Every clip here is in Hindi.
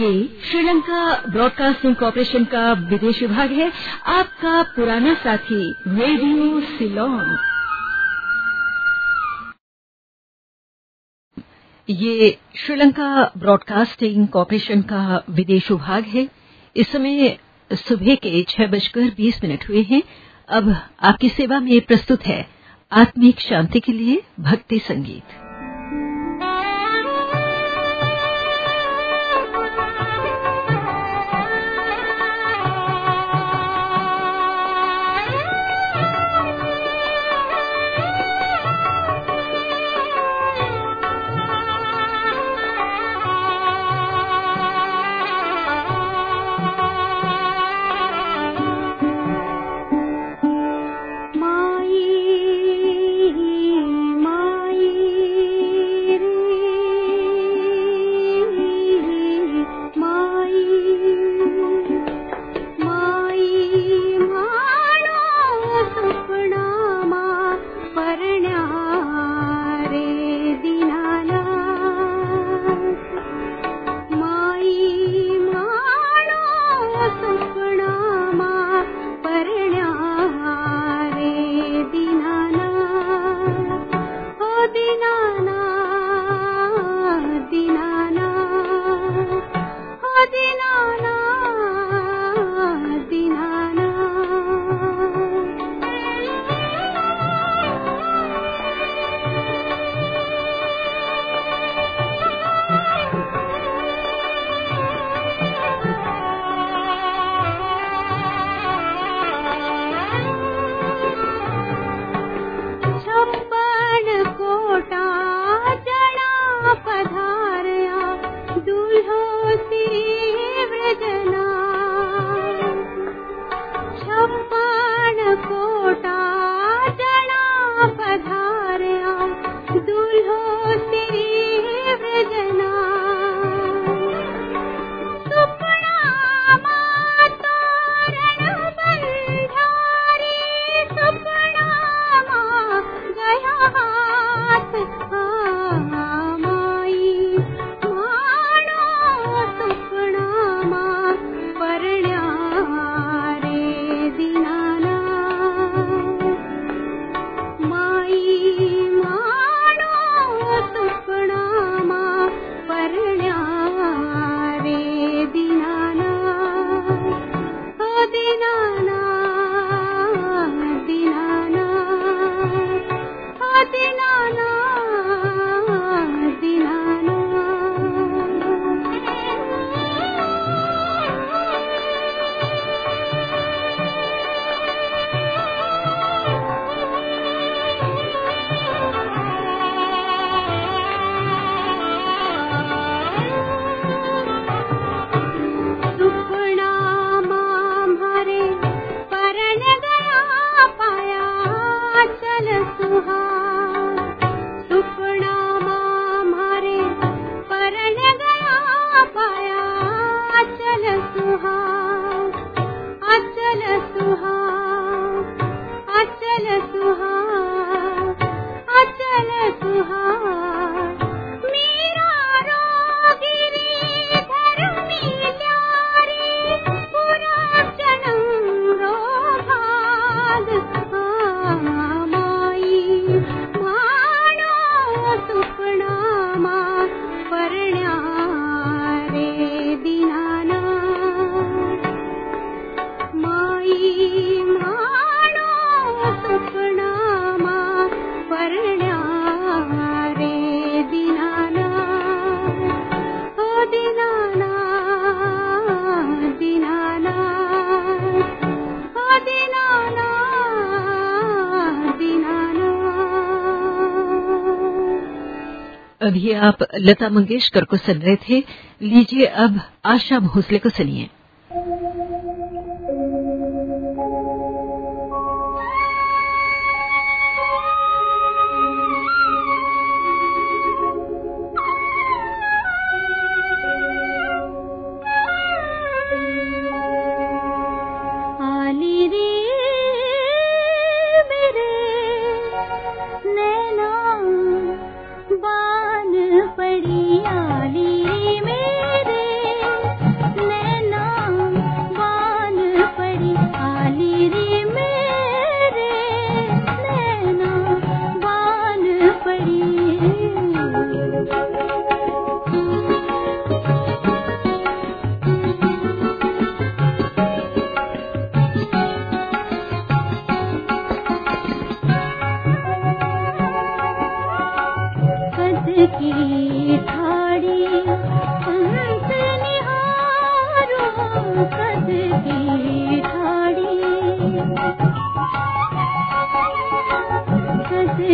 ये श्रीलंका ब्रॉडकास्टिंग कॉरपोरेशन का विदेश विभाग है। आपका पुराना साथी, रेडियो सिलोन। ये श्रीलंका ब्रॉडकास्टिंग कॉरपोरेशन का विदेश विभाग है। इस समय सुबह के छह बजकर बीस मिनट हुए हैं। अब आपकी सेवा में प्रस्तुत है आत्मिक शांति के लिए भक्ति संगीत। सुहा अभी आप लता मंगेशकर को सुन रहे थे। लीजिए अब आशा भोसले को सुनिए।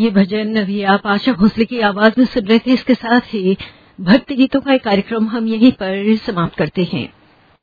ये भजन अभी आप आशा भोसले की आवाज़ में सुन रहे थे। इसके साथ ही भक्ति गीतों का एक कार्यक्रम हम यहीं पर समाप्त करते हैं।